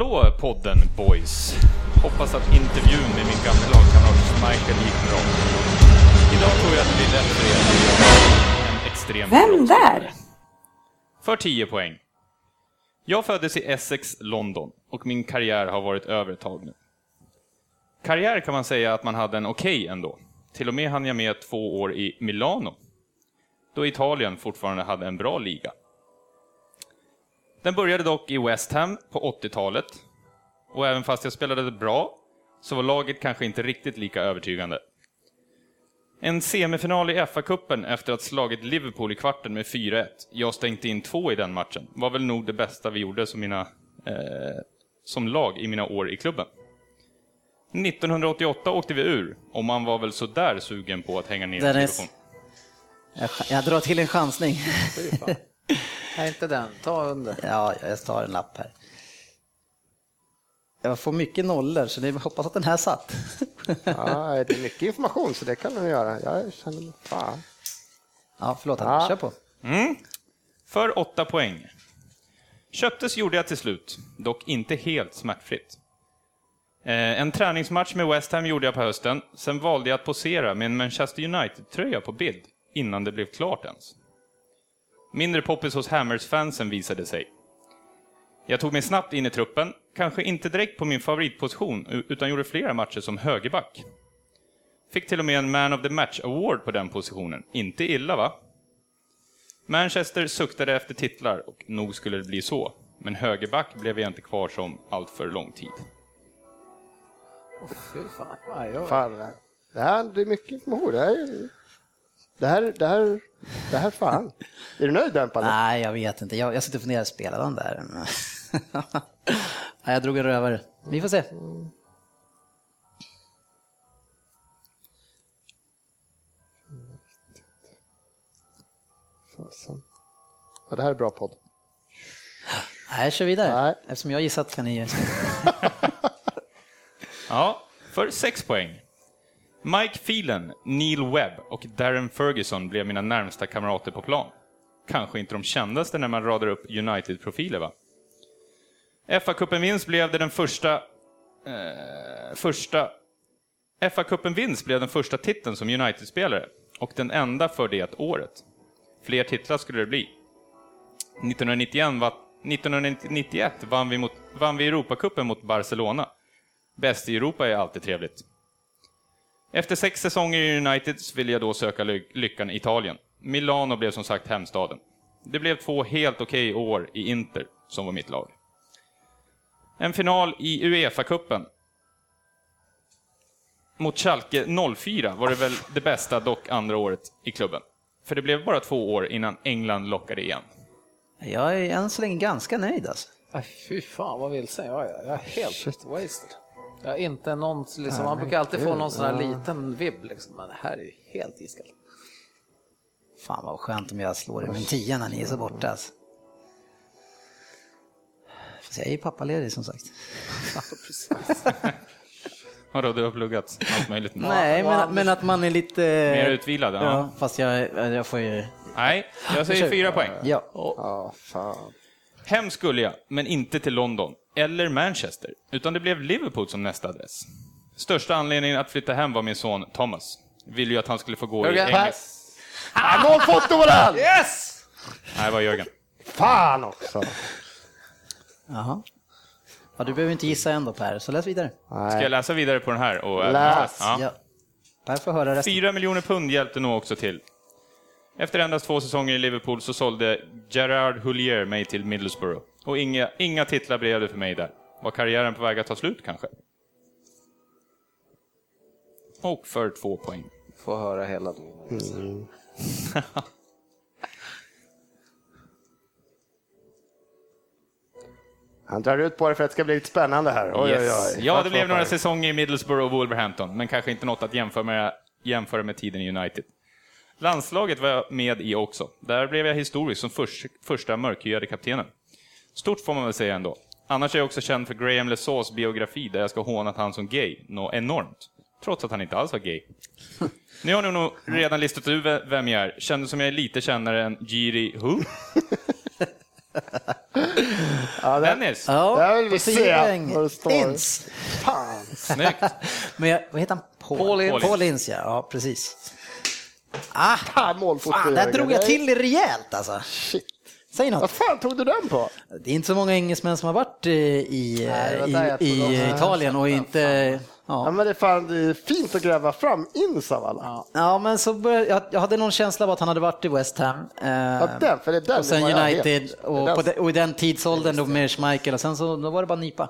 Hallå podden boys! Hoppas att intervjun med min gamla lagkamrat Michael gick bra. Idag tror jag att det blir lätt för er en extrem Vem där? För 10 poäng. Jag föddes i Essex, London och min karriär har varit över ett tag nu. Karriär kan man säga att man hade en okej ändå. Till och med hann jag med två år i Milano, då Italien fortfarande hade en bra liga. Den började dock i West Ham på 80-talet och även fast jag spelade bra så var laget kanske inte riktigt lika övertygande. En semifinal i FA-cupen efter att slagit Liverpool i kvarten med 4-1, jag stängde in två i den matchen, var väl nog det bästa vi gjorde som, mina, eh, som lag i mina år i klubben. 1988 åkte vi ur och man var väl sådär sugen på att hänga ner i Dennis. Jag, jag drar till en chansning. Nej, inte den. Ta under. Ja, jag tar en lapp här. Jag får mycket nollor, så jag hoppas att den här satt. Ja, det är mycket information så det kan du göra. Jag känner mig fan. Ja, förlåt, Ja. kör på. För 8 poäng. Köptes gjorde jag till slut, dock inte helt smärtfritt. Eh, en träningsmatch med West Ham gjorde jag på hösten, sen valde jag att posera med en Manchester United-tröja på bild, innan det blev klart ens. Mindre poppis hos Hammers-fansen visade sig. Jag tog mig snabbt in i truppen, kanske inte direkt på min favoritposition, utan gjorde flera matcher som högerback. Fick till och med en Man of the Match Award på den positionen. Inte illa va? Manchester suktade efter titlar och nog skulle det bli så. Men högerback blev jag inte kvar som allt för lång tid. Fy fan. Fan. Det här är mycket information. Det här, det här, det här, det här fan. Är du nöjd Dempan? Nej, jag vet inte. Jag, jag sitter och funderar, spelar han där? Nej, jag drog en rövare. Vi får se. Fasen. Ja, det här är bra podd. Nej, kör vidare. Nej. Eftersom jag gissat kan ni ju... Ja, för 6 poäng. Mike Phelan, Neil Webb och Darren Ferguson blev mina närmsta kamrater på plan. Kanske inte de kändaste när man radar upp United-profiler va? FA-cupen-vinst blev det den första... Eh, första... fa kuppen vinst blev den första titeln som United-spelare och den enda för det året. Fler titlar skulle det bli. 1991, var, 1991 vann vi, mot, vann vi Europacupen mot Barcelona. Bäst i Europa är alltid trevligt. Efter sex säsonger i United ville jag då söka ly- lyckan i Italien. Milano blev som sagt hemstaden. Det blev två helt okej år i Inter, som var mitt lag. En final i Uefa-cupen mot Schalke 04 var det väl det bästa, dock andra året i klubben. För det blev bara två år innan England lockade igen. Jag är än så länge ganska nöjd alltså. Fy fan vad vilsen jag är. Jag är helt wasted. Jag är inte någon, liksom, man brukar alltid få någon sån här liten vibb liksom, men det här är ju helt iskallt. Fan vad skönt om jag slår er med en tia när ni är så borta alltså. Fast jag är ju pappaledig som sagt. Vadå, du har pluggat allt möjligt? Nej, men, men att man är lite... Mer utvilad? Ja. Ja, fast jag, jag får ju... Nej, jag säger fyra poäng. Ja. Ja, fan. Hem skulle jag, men inte till London eller Manchester, utan det blev Liverpool som nästa adress. Största anledningen att flytta hem var min son Thomas. Ville ju att han skulle få gå i Jörgen. engelsk... Ah, noll foto på den! Yes! Nej, det var Jörgen. Fan också! Jaha. Ja, du behöver inte gissa ändå Per, så läs vidare. Ska jag läsa vidare på den här? Och Läs. Ja. Ja. Per får höra resten. Fyra miljoner pund hjälpte nog också till. Efter endast två säsonger i Liverpool så sålde Gerard Houllier mig till Middlesbrough. Och inga, inga titlar blev det för mig där. Var karriären på väg att ta slut kanske? Och för två poäng. Få höra hela då. Han drar ut på det för att det ska bli lite spännande här. Oj, Yes. oj, oj. Ja, det blev några säsonger i Middlesbrough och Wolverhampton, men kanske inte något att jämföra med, jämföra med tiden i United. Landslaget var jag med i också. Där blev jag historisk som förs- första mörkhyade kaptenen. Stort får man väl säga ändå. Annars är jag också känd för Graham Lesaux biografi där jag ska håna att han som gay något enormt. Trots att han inte alls var gay. Nu har ni nog redan listat ut vem jag är. Kändes som jag är lite kändare än Giri Who? Ja, det, Dennis, Ja, Där vill vi se vad det står. Ins. fan. snyggt. Men jag, vad heter han? Paul, Paul. Paul Ince, ja. ja. Precis. Ah, målfoto. fan, där drog jag till det rejält alltså. Shit. Säg något. Vad fan tog du den på? Det är inte så många engelsmän som har varit eh, i, Nej, var i, i dem. Italien och inte... Ja, Ja. men det är fan det är fint att gräva fram ins av alla. ja, men så började, jag, jag hade någon känsla av att han hade varit i West Ham. Eh, Ja, den, för det är den och sen United och, den- de, och i den tidsåldern då med Schmeichel och sen så då var det bara nypa.